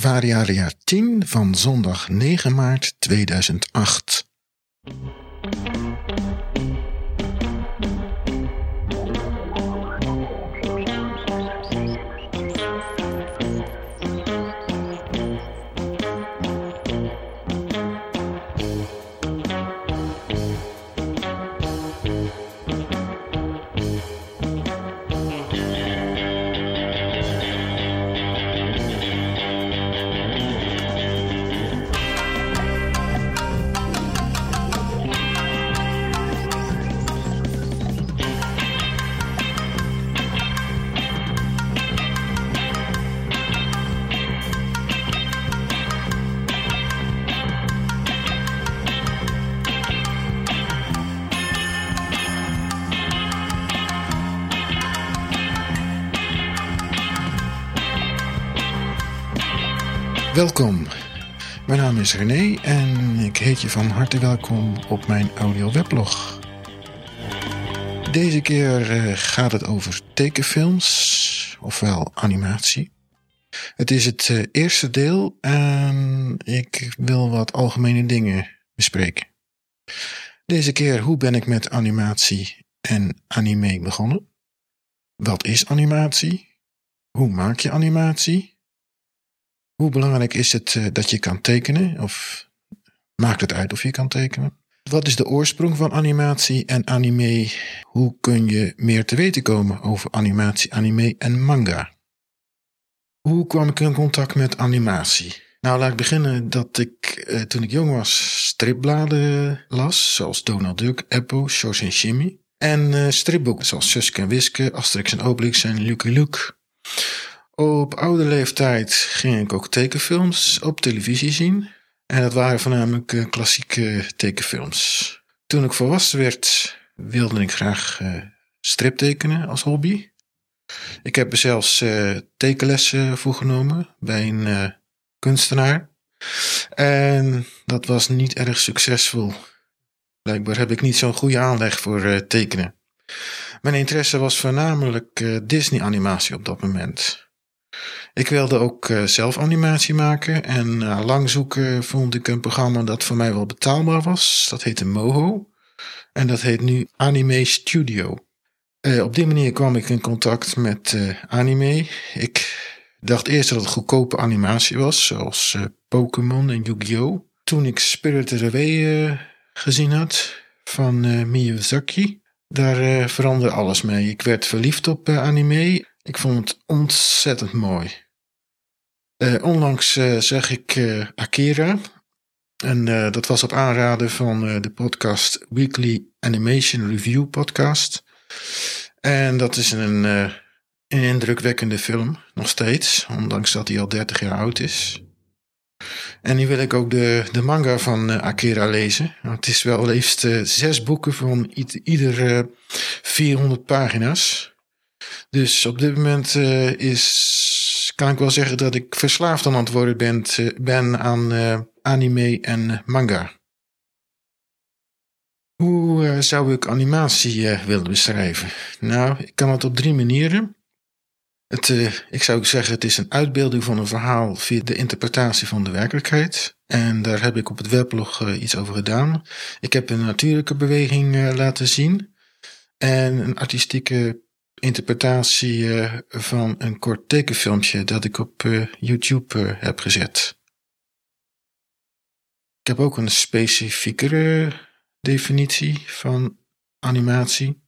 Variaria 10 van zondag 9 maart 2008. Welkom. Mijn naam is René en ik heet je van harte welkom op mijn audio weblog. Deze keer eh, gaat het over tekenfilms, ofwel animatie. Het is het eh, eerste deel en ik wil wat algemene dingen bespreken. Deze keer hoe ben ik met animatie en anime begonnen? Wat is animatie? Hoe maak je animatie? Hoe belangrijk is het uh, dat je kan tekenen? Of maakt het uit of je kan tekenen? Wat is de oorsprong van animatie en anime? Hoe kun je meer te weten komen over animatie, anime en manga? Hoe kwam ik in contact met animatie? Nou, laat ik beginnen dat ik uh, toen ik jong was stripbladen las, zoals Donald Duck, Eppo, Shos en. En uh, stripboeken zoals Suske en Wiske, Asterix en Obelix en Lucky Luke. Op oude leeftijd ging ik ook tekenfilms op televisie zien. En dat waren voornamelijk uh, klassieke tekenfilms. Toen ik volwassen werd, wilde ik graag uh, striptekenen als hobby. Ik heb er zelfs uh, tekenlessen voor genomen bij een kunstenaar. En dat was niet erg succesvol. Blijkbaar heb ik niet zo'n goede aanleg voor tekenen. Mijn interesse was voornamelijk Disney-animatie op dat moment. Ik wilde ook uh, zelf animatie maken en uh, lang zoeken vond ik een programma dat voor mij wel betaalbaar was. Dat heette Moho en dat heet nu Anime Studio. Uh, op die manier kwam ik in contact met anime. Ik dacht eerst dat het goedkope animatie was, zoals Pokémon en Yu-Gi-Oh! Toen ik Spirited Away gezien had van Miyazaki, daar veranderde alles mee. Ik werd verliefd op anime. Ik vond het ontzettend mooi. Uh, onlangs uh, zag ik uh, Akira. En dat was op aanraden van de podcast Weekly Animation Review Podcast. En dat is een, indrukwekkende film, nog steeds. Ondanks dat hij al 30 jaar oud is. En nu wil ik ook de, de manga van Akira lezen. Het is wel liefst zes boeken van ieder 400 pagina's. Dus op dit moment is, kan ik wel zeggen dat ik verslaafd aan het worden ben, ben aan uh, anime en manga. Hoe zou ik animatie willen beschrijven? Nou, ik kan het op drie manieren. Het, ik zou zeggen, het is een uitbeelding van een verhaal via de interpretatie van de werkelijkheid. En daar heb ik op het weblog iets over gedaan. Ik heb een natuurlijke beweging laten zien. En een artistieke interpretatie uh, van een kort tekenfilmpje dat ik op uh, YouTube uh, heb gezet. Ik heb ook een specifiekere definitie van animatie.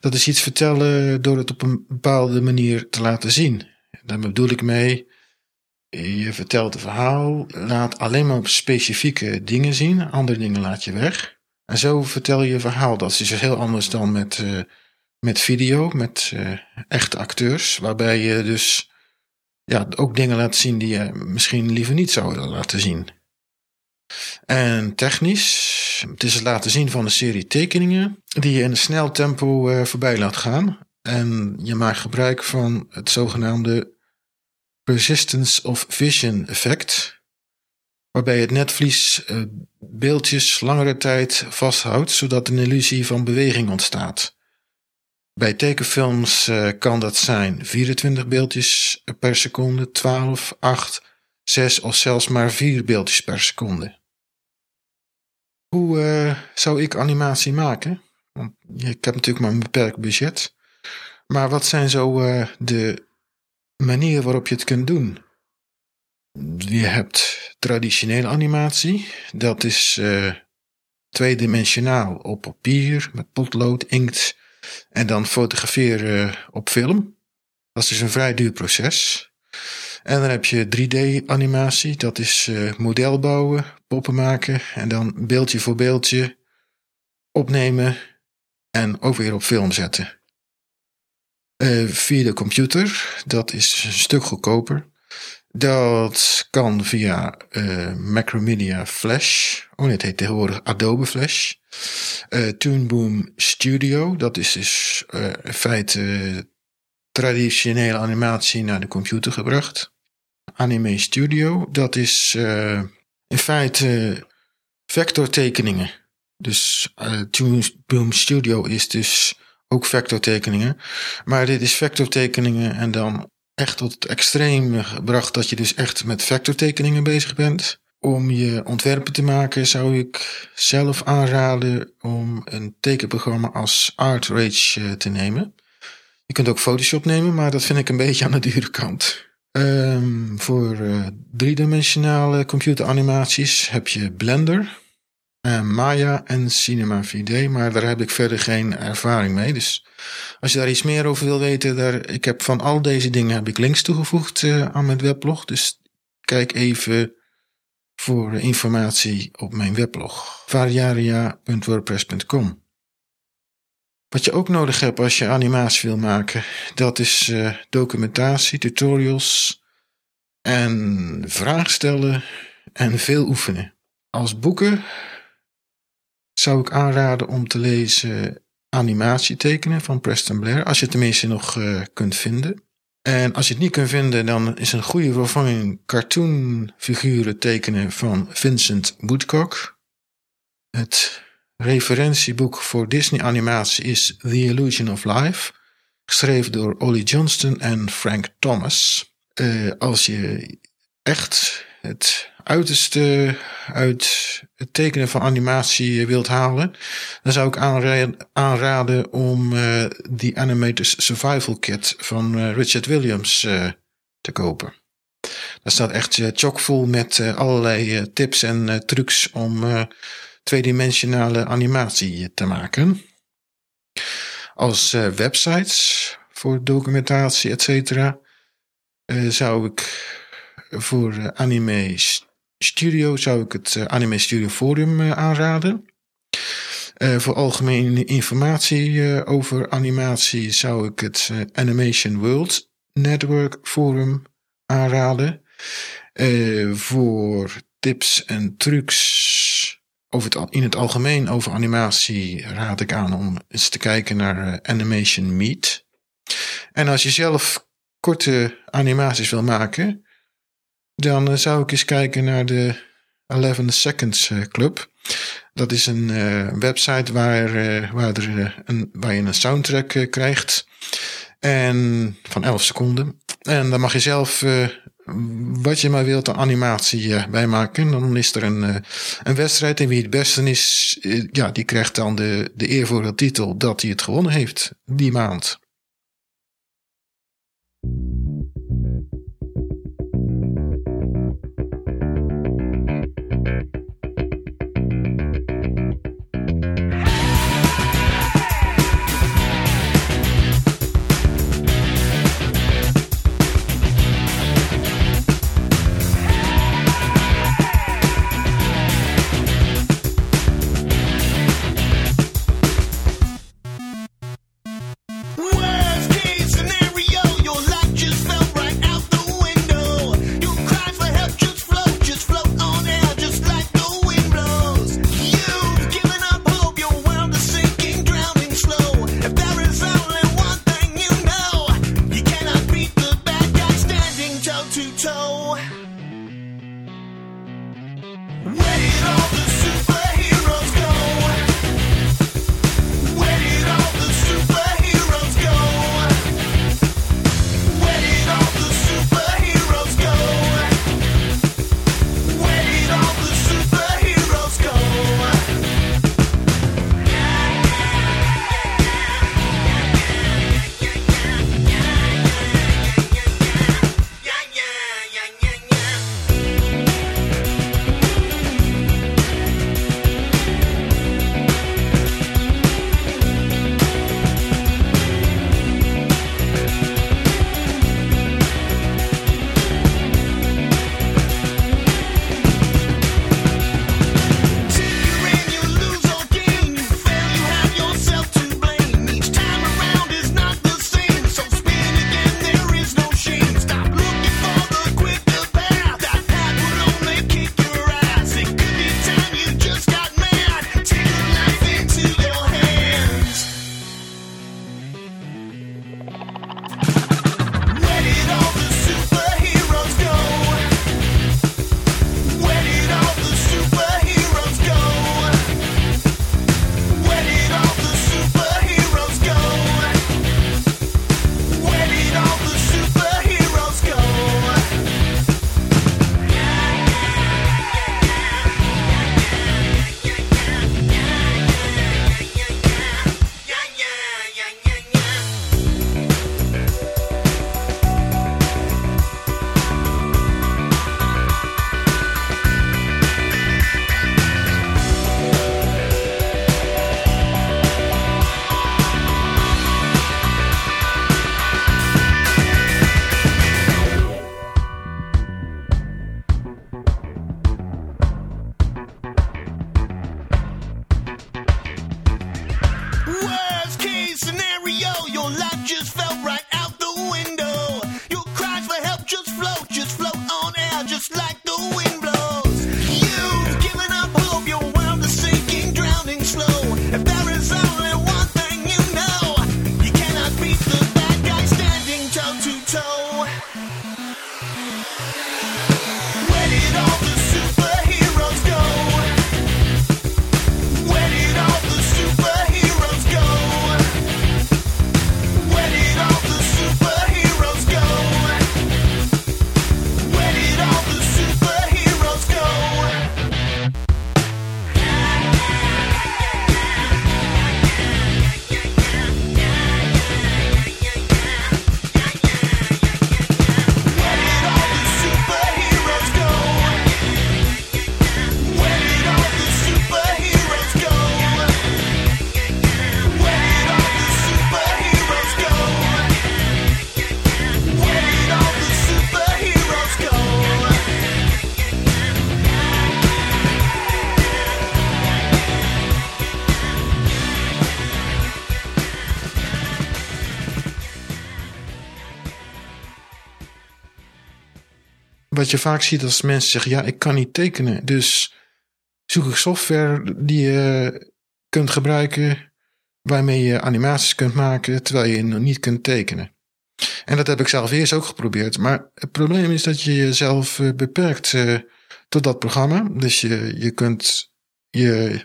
Dat is iets vertellen door het op een bepaalde manier te laten zien. Daar bedoel ik mee, je vertelt een verhaal, laat alleen maar specifieke dingen zien, andere dingen laat je weg. En zo vertel je verhaal. Dat is dus heel anders dan met met video, met uh, echte acteurs, waarbij je dus ja, ook dingen laat zien die je misschien liever niet zou laten zien. En technisch, het is het laten zien van een serie tekeningen die je in een snel tempo uh, voorbij laat gaan. En je maakt gebruik van het zogenaamde persistence of vision effect, waarbij het netvlies uh, beeldjes langere tijd vasthoudt, zodat een illusie van beweging ontstaat. Bij tekenfilms uh, kan dat zijn 24 beeldjes per seconde, 12, 8, zes of zelfs maar vier beeldjes per seconde. Hoe uh, zou ik animatie maken? Want ik heb natuurlijk maar een beperkt budget. Maar wat zijn zo uh, de manieren waarop je het kunt doen? Je hebt traditionele animatie. Dat is tweedimensionaal op papier met potlood, inkt en dan fotograferen op film. Dat is dus een vrij duur proces. En dan heb je 3D-animatie, dat is uh, model bouwen, poppen maken en dan beeldje voor beeldje opnemen en ook weer op film zetten. Uh, via de computer, dat is een stuk goedkoper. Dat kan via uh, Macromedia Flash. Oh, het heet tegenwoordig Adobe Flash. Uh, Toonboom Studio, dat is dus uh, in feite traditionele animatie naar de computer gebracht. Anime Studio, dat is in feite vectortekeningen. Dus Toonboom Studio is dus ook vectortekeningen. Maar dit is vectortekeningen en dan echt tot het extreem gebracht dat je dus echt met vectortekeningen bezig bent. Om je ontwerpen te maken zou ik zelf aanraden om een tekenprogramma als ArtRage eh, te nemen. Je kunt ook Photoshop nemen, maar dat vind ik een beetje aan de dure kant. Um, voor uh, driedimensionale computeranimaties heb je Blender, uh, Maya en Cinema 4D, maar daar heb ik verder geen ervaring mee. Dus als je daar iets meer over wil weten, daar, ik heb van al deze dingen heb ik links toegevoegd uh, aan mijn weblog. Dus kijk even voor informatie op mijn weblog variaria.wordpress.com. Wat je ook nodig hebt als je animatie wil maken, dat is uh, documentatie, tutorials en vragen stellen en veel oefenen. Als boeken zou ik aanraden om te lezen animatie tekenen van Preston Blair. Als je het tenminste nog uh, kunt vinden. En als je het niet kunt vinden, dan is een goede vervanging cartoonfiguren tekenen van Vincent Woodcock. Het referentieboek voor Disney animatie is The Illusion of Life, geschreven door Ollie Johnston en Frank Thomas. Uh, als je echt het uiterste uit het tekenen van animatie wilt halen, dan zou ik aanraden om uh, die Animated Survival Kit van uh, Richard Williams te kopen. Daar staat echt chockvol met allerlei tips en trucs om tweedimensionale animatie te maken. Als websites voor documentatie, et cetera, zou ik voor anime Studio zou ik het uh, Anime Studio Forum uh, aanraden. Voor algemene informatie over animatie zou ik het Animation World Network Forum aanraden. voor tips en trucs over het, in het algemeen over animatie raad ik aan om eens te kijken naar Animation Meet. En als je zelf korte animaties wil maken, dan eh, zou ik eens kijken naar de 11 Seconds eh, Club. Dat is een uh, website waar, uh, waar, een, waar je een soundtrack krijgt. En van 11 seconden. En dan mag je zelf wat je maar wilt, de animatie bij maken. Dan is er een, een wedstrijd en wie het beste is, ja, die krijgt dan de, de eervolle titel dat hij het gewonnen heeft die maand. Wat je vaak ziet als mensen zeggen, ja, ik kan niet tekenen. Dus zoek ik software die je kunt gebruiken waarmee je animaties kunt maken terwijl je nog niet kunt tekenen. En dat heb ik zelf eerst ook geprobeerd. Maar het probleem is dat je jezelf eh, beperkt eh, tot dat programma. Dus je, je kunt je,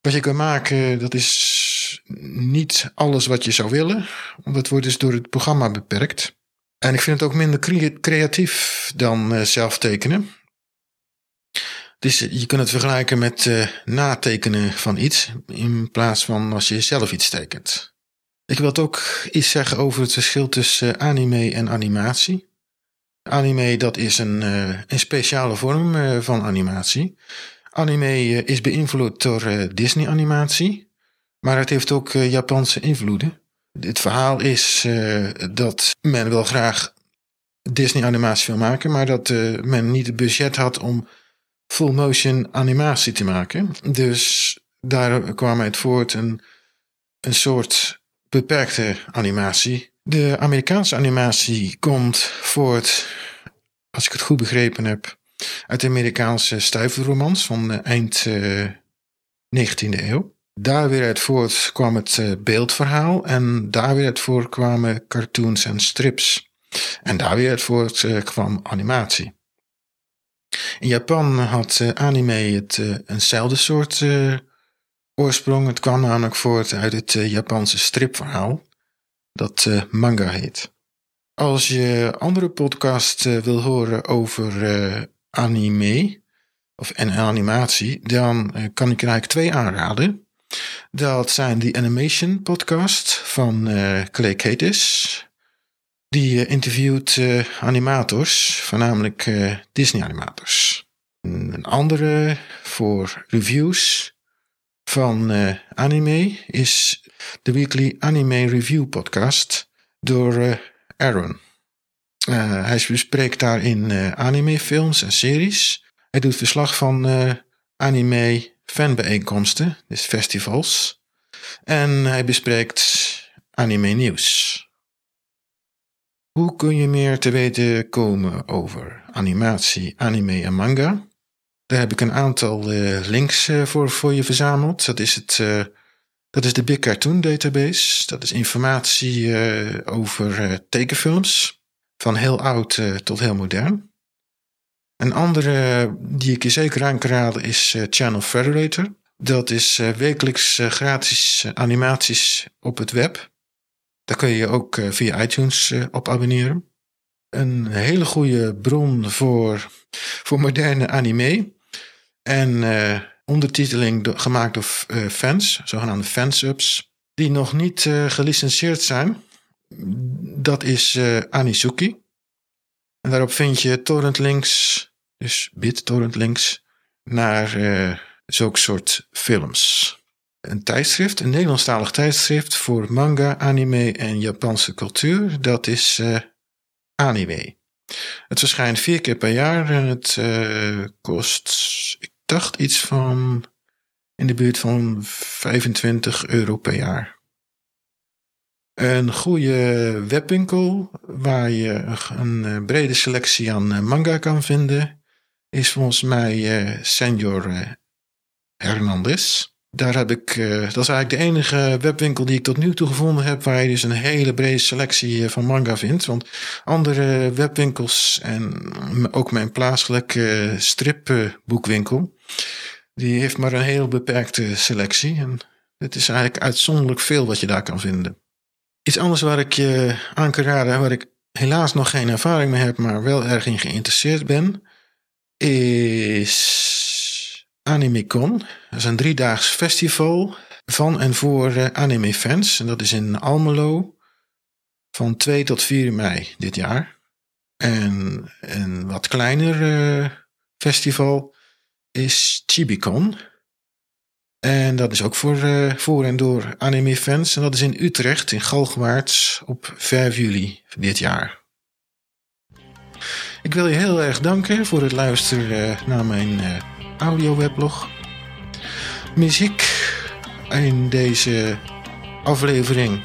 wat je kan maken, dat is niet alles wat je zou willen. Het wordt dus door het programma beperkt. En ik vind het ook minder crea- creatief dan eh, zelf tekenen. Dus je kunt het vergelijken met eh, natekenen van iets in plaats van als je zelf iets tekent. Ik wil het ook iets zeggen over het verschil tussen eh, anime en animatie. Anime dat is een, eh, een speciale vorm eh, van animatie. Anime eh, is beïnvloed door eh, Disney animatie, maar het heeft ook eh, Japanse invloeden. Het verhaal is eh, dat men wel graag Disney animatie wil maken, maar dat eh, men niet het budget had om full motion animatie te maken. Dus daar kwam uit voort een, een soort beperkte animatie. De Amerikaanse animatie komt voort, als ik het goed begrepen heb, uit de Amerikaanse stuiverromans van de eind eh, 19e eeuw. Daar weer uit voort kwam het eh, beeldverhaal en daar weer uit voort kwamen cartoons en strips. En daar weer uit voort eh, kwam animatie. In Japan had eh, anime het eenzelfde soort oorsprong. Het kwam namelijk voort uit het Japanse stripverhaal, dat manga heet. Als je andere podcast wil horen over anime of en animatie, dan kan ik er eigenlijk twee aanraden. Dat zijn de Animation Podcast van eh Clay Catis. Die eh, interviewt eh, animators, voornamelijk Disney-animators. Een andere voor reviews van anime is de Weekly Anime Review Podcast door Aaron. Hij bespreekt daarin animefilms en series. Hij doet verslag van anime fanbijeenkomsten, dus festivals. En hij bespreekt anime nieuws. Hoe kun je meer te weten komen over animatie, anime en manga? Daar heb ik een aantal eh, links eh, voor, voor je verzameld. Dat is, het, eh, dat is de Big Cartoon Database. Dat is informatie over tekenfilms. Van heel oud tot heel modern. Een andere die ik je zeker aan kan raden is eh, Channel Federator. Dat is eh, wekelijks eh, gratis animaties op het web. Daar kun je je ook via iTunes op abonneren. Een hele goede bron voor, voor moderne anime. En ondertiteling gemaakt door fans, zogenaamde fansubs, die nog niet eh, gelicenseerd zijn. Dat is Anizuki. En daarop vind je torrentlinks, dus BitTorrent-links, naar eh zulke soort films. Een tijdschrift, een Nederlandstalig tijdschrift voor manga, anime en Japanse cultuur. Dat is eh, Anime. Het verschijnt vier keer per jaar en het eh, kost, ik dacht iets van in de buurt van 25 euro per jaar. Een goede webwinkel waar je een brede selectie aan manga kan vinden is volgens mij eh Senor eh, Hernandez. Daar heb ik, eh, dat is eigenlijk de enige webwinkel die ik tot nu toe gevonden heb, waar je dus een hele brede selectie van manga vindt. Want andere webwinkels en ook mijn plaatselijke stripboekwinkel, die heeft maar een heel beperkte selectie. En het is eigenlijk uitzonderlijk veel wat je daar kan vinden. Iets anders waar ik je aan kan raden, waar ik helaas nog geen ervaring mee heb, maar wel erg in geïnteresseerd ben, is AnimeCon. Dat is een driedaags festival van en voor eh, anime-fans. En dat is in Almelo van 2 tot 4 mei dit jaar. En een wat kleiner eh, festival is Chibicon. En dat is ook voor, eh, voor en door anime-fans. En dat is in Utrecht, in Galgenwaard, op 5 juli dit jaar. Ik wil je heel erg danken voor het luisteren eh, naar mijn eh, audio-weblog. Muziek in deze aflevering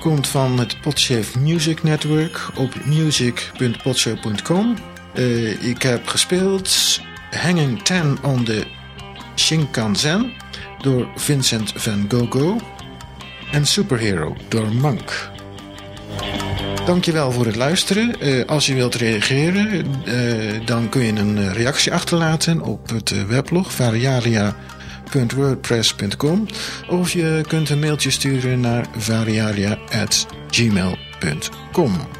komt van het Podchef Music Network op music.podshow.com. Eh, ik heb gespeeld Hanging Ten on the Shinkansen door Vincent van Gogh en Superhero door Monk. Dankjewel voor het luisteren. Eh, als je wilt reageren, eh, dan kun je een eh, reactie achterlaten op het weblog variaria.wordpress.com of je kunt een mailtje sturen naar variaria.gmail.com.